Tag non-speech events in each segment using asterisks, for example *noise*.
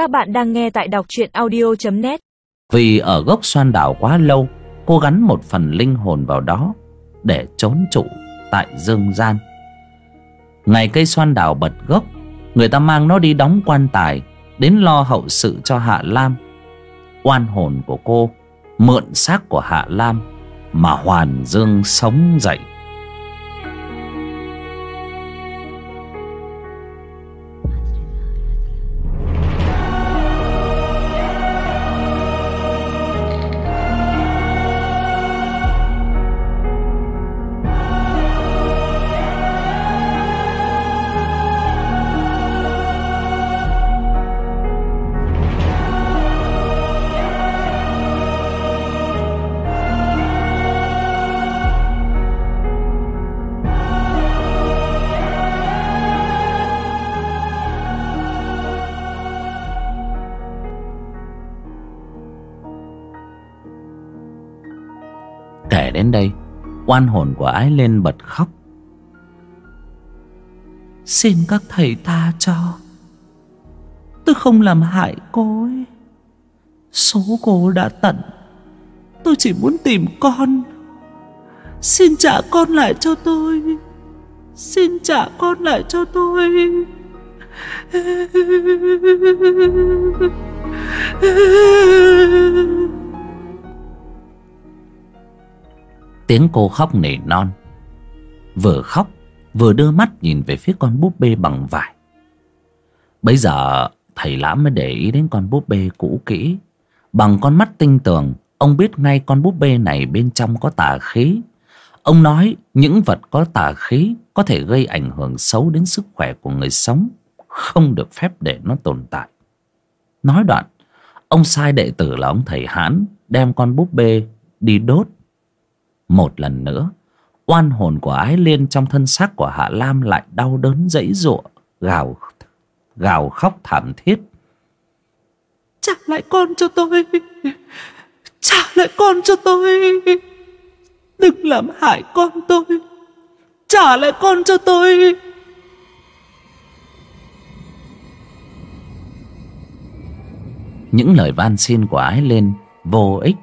Các bạn đang nghe tại đọc truyện audio.net Vì ở gốc xoan đảo quá lâu, Cô gắn một phần linh hồn vào đó Để trốn trụ tại dương gian. Ngày cây xoan đảo bật gốc, Người ta mang nó đi đóng quan tài, Đến lo hậu sự cho Hạ Lam. Oan hồn của cô, Mượn xác của Hạ Lam Mà hoàn dương sống dậy. Kể đến đây, Oan hồn của ái lên bật khóc. Xin các thầy tha cho. Tôi không làm hại cô ấy. Số cô đã tận. Tôi chỉ muốn tìm con. Xin trả con lại cho tôi. Xin trả con lại cho tôi. *laughs* Tiếng cô khóc nỉ non. Vừa khóc, Vừa đưa mắt nhìn về phía con búp bê bằng vải. Bây giờ, Thầy lãm mới để ý đến con búp bê cũ kỹ. Bằng con mắt tinh tường, Ông biết ngay con búp bê này bên trong có tà khí. Ông nói những vật có tà khí Có thể gây ảnh hưởng xấu đến sức khỏe của người sống, Không được phép để nó tồn tại. Nói đoạn, Ông sai đệ tử là ông thầy hãn Đem con búp bê đi đốt một lần nữa oan hồn của ái liên trong thân xác của hạ lam lại đau đớn dãy giụa gào gào khóc thảm thiết. Trả lại con cho tôi. Trả lại con cho tôi. Đừng làm hại con tôi. Trả lại con cho tôi. Những lời van xin của ái liên vô ích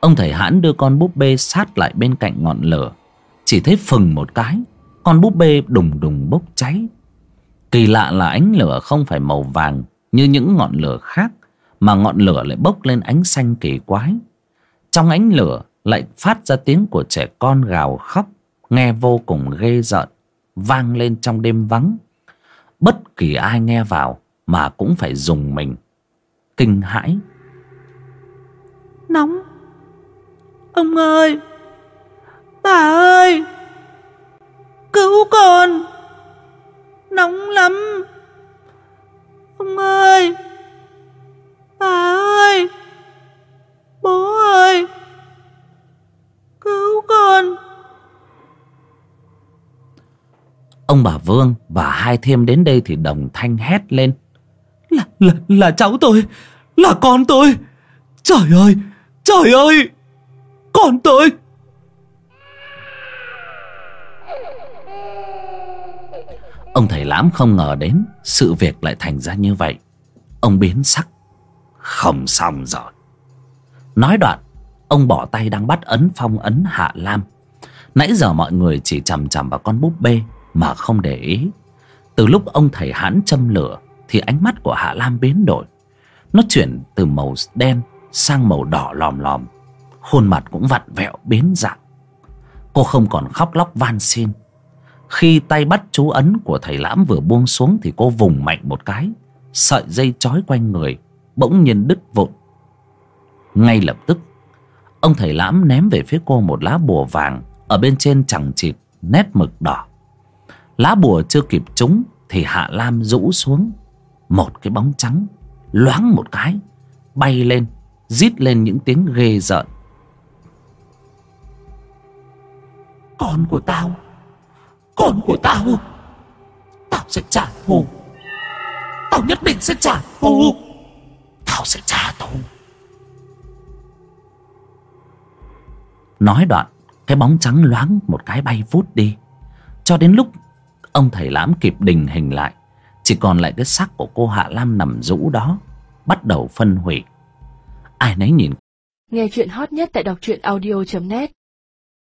Ông thầy hãn đưa con búp bê sát lại bên cạnh ngọn lửa. Chỉ thấy phừng một cái, Con búp bê đùng đùng bốc cháy. Kỳ lạ là ánh lửa không phải màu vàng Như những ngọn lửa khác, Mà ngọn lửa lại bốc lên ánh xanh kỳ quái. Trong ánh lửa lại phát ra tiếng của trẻ con gào khóc, Nghe vô cùng ghê rợn, Vang lên trong đêm vắng. Bất kỳ ai nghe vào Mà cũng phải dùng mình. Kinh hãi. Nóng. Ông ơi! Bà ơi! Cứu con! Nóng lắm! Ông ơi! Bà ơi! Bố ơi! Cứu con! Ông bà Vương và hai thêm đến đây thì đồng thanh hét lên. Là, là, là cháu tôi! Là con tôi! Trời ơi! Trời ơi! Con tôi Ông thầy lãm không ngờ đến Sự việc lại thành ra như vậy. Ông biến sắc, Không xong rồi. Nói đoạn, Ông bỏ tay đang bắt ấn phong ấn Hạ Lam. Nãy giờ mọi người chỉ chằm chằm vào con búp bê Mà không để ý. Từ lúc ông thầy hãn châm lửa Thì ánh mắt của Hạ Lam biến đổi. Nó chuyển từ màu đen Sang màu đỏ lòm lòm. Khuôn mặt cũng vặn vẹo biến dạng. Cô không còn khóc lóc van xin. Khi tay bắt chú ấn của thầy lãm vừa buông xuống Thì cô vùng mạnh một cái, Sợi dây trói quanh người, Bỗng nhiên đứt vụn. Ngay lập tức, Ông thầy lãm ném về phía cô một lá bùa vàng Ở bên trên chẳng chịt, nét mực đỏ. Lá bùa chưa kịp trúng Thì Hạ Lam rũ xuống, Một cái bóng trắng Loáng một cái, Bay lên, Rít lên những tiếng ghê rợn. Con của tao. Con của tao. Tao sẽ trả thù. Tao nhất định sẽ trả thù. Tao sẽ trả thù. Nói đoạn, Cái bóng trắng loáng một cái bay vút đi. Cho đến lúc Ông thầy lãm kịp đình hình lại, Chỉ còn lại cái xác của cô Hạ Lam nằm rũ đó, bắt đầu phân hủy. Ai nấy nhìn Nghe chuyện hot nhất tại đọc truyện audio.net